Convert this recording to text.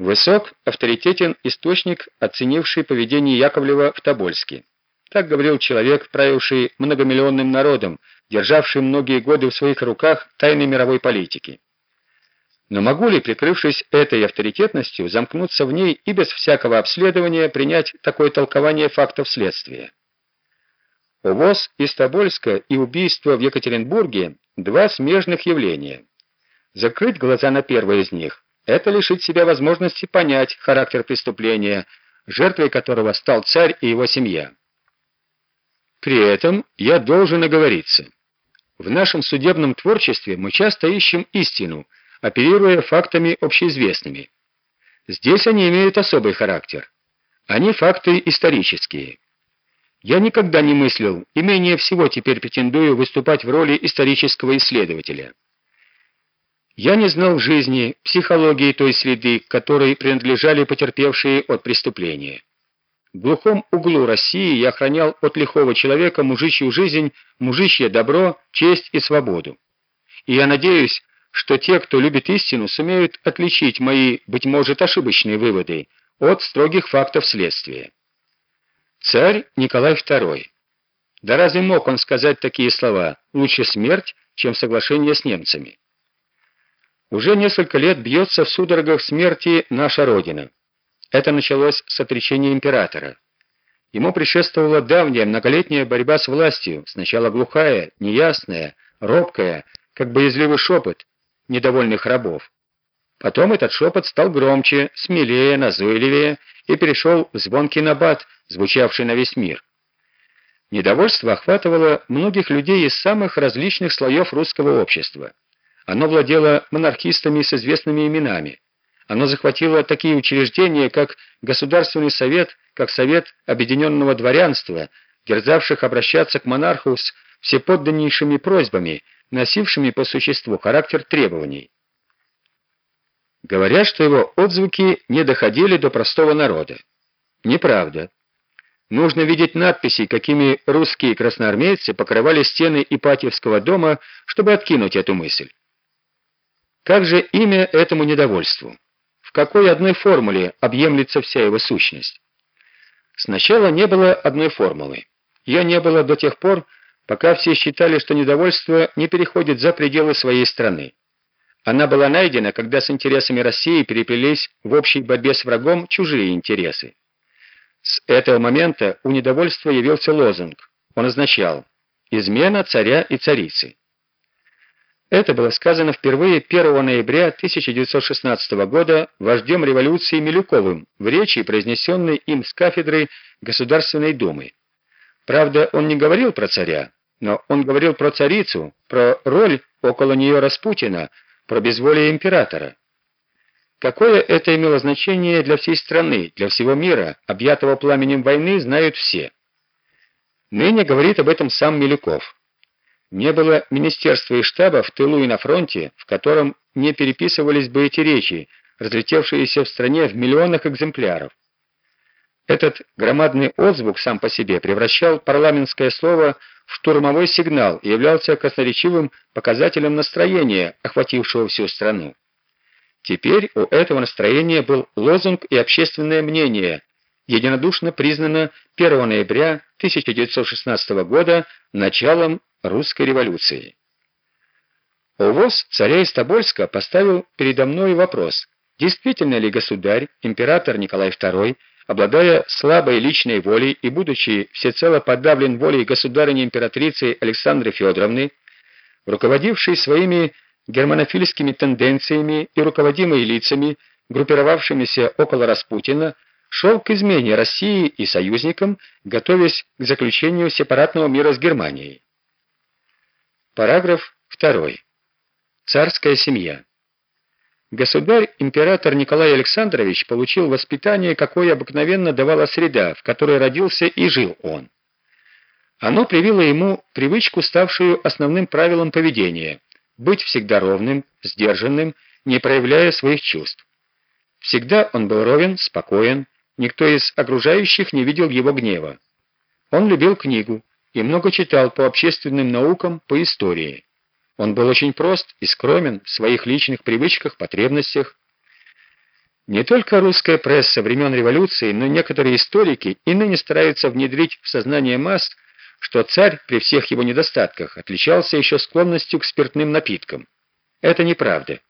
Высок, авторитетен источник, оценивший поведение Яковлева в Тобольске. Так говорил человек, правивший многомиллионным народом, державший многие годы в своих руках тайны мировой политики. Но могу ли, прикрывшись этой авторитетностью, замкнуться в ней и без всякого обследования принять такое толкование фактов следствия? Увоз из Тобольска и убийство в Екатеринбурге – два смежных явления. Закрыть глаза на первое из них – это лишить себя возможности понять характер преступления, жертвой которого стал царь и его семья. При этом я должен оговориться. В нашем судебном творчестве мы часто ищем истину, оперируя фактами общеизвестными. Здесь они имеют особый характер. Они факты исторические. Я никогда не мыслил, и менее всего теперь претендую выступать в роли исторического исследователя. Я не знал жизни, психологии той среды, которой принадлежали потерпевшие от преступления. В глухом углу России я охранял от лихого человека мужичью жизнь, мужичье добро, честь и свободу. И я надеюсь, что те, кто любит истину, сумеют отличить мои, быть может, ошибочные выводы от строгих фактов следствия. Царь Николай II. Да разве мог он сказать такие слова «лучше смерть, чем соглашение с немцами»? Уже несколько лет бьется в судорогах смерти наша Родина. Это началось с отречения императора. Ему предшествовала давняя многолетняя борьба с властью, сначала глухая, неясная, робкая, как боязливый шепот недовольных рабов. Потом этот шепот стал громче, смелее, назойливее и перешел в звонкий набат, звучавший на весь мир. Недовольство охватывало многих людей из самых различных слоев русского общества. Оно владело монархистами с известными именами. Оно захватило такие учреждения, как Государственный совет, как Совет Объединенного дворянства, дерзавших обращаться к монарху с всеподданнейшими просьбами, носившими по существу характер требований. Говорят, что его отзвуки не доходили до простого народа. Неправда. Нужно видеть надписи, какими русские красноармейцы покрывали стены Ипатьевского дома, чтобы откинуть эту мысль. Как же имя этому недовольству? В какой одной формуле объемлется вся его сущность? Сначала не было одной формулы. Ее не было до тех пор, пока все считали, что недовольство не переходит за пределы своей страны. Она была найдена, когда с интересами России переплелись в общей борьбе с врагом чужие интересы. С этого момента у недовольства явился лозунг. Он означал «измена царя и царицы». Это было сказано впервые 1 ноября 1916 года вождем революции Милюковым в речи, произнесенной им с кафедры Государственной Думы. Правда, он не говорил про царя, но он говорил про царицу, про роль около нее Распутина, про безволие императора. Какое это имело значение для всей страны, для всего мира, объятого пламенем войны, знают все. Ныне говорит об этом сам Милюков. Не было министерства и штаба в тылу и на фронте, в котором не переписывались бы эти речи, разлетевшиеся в стране в миллионах экземпляров. Этот громадный отзвук сам по себе превращал парламентское слово в штурмовой сигнал и являлся красноречивым показателем настроения, охватившего всю страну. Теперь у этого настроения был лозунг и общественное мнение, единодушно признано 1 ноября 1916 года началом русской революции. Увоз царя из Тобольска поставил передо мной вопрос, действительно ли государь, император Николай II, обладая слабой личной волей и будучи всецело подавлен волей государыни-императрицы Александры Федоровны, руководившей своими германофильскими тенденциями и руководимой лицами, группировавшимися около Распутина, шел к измене России и союзникам, готовясь к заключению сепаратного мира с Германией. Параграф 2. Царская семья. Государь-император Николай Александрович получил воспитание, какое обыкновенно давала среда, в которой родился и жил он. Оно привило ему привычку, ставшую основным правилом поведения – быть всегда ровным, сдержанным, не проявляя своих чувств. Всегда он был ровен, спокоен, никто из окружающих не видел его гнева. Он любил книгу, и много читал по общественным наукам, по истории. Он был очень прост и скромен в своих личных привычках, потребностях. Не только русская пресса времен революции, но некоторые историки и ныне стараются внедрить в сознание масс, что царь при всех его недостатках отличался еще склонностью к спиртным напиткам. Это неправда.